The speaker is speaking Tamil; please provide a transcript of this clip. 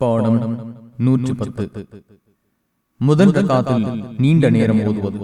பாடம் நூற்றி பத்து. முதல் காத்தில் நீண்ட நேரம் ஓதுவது.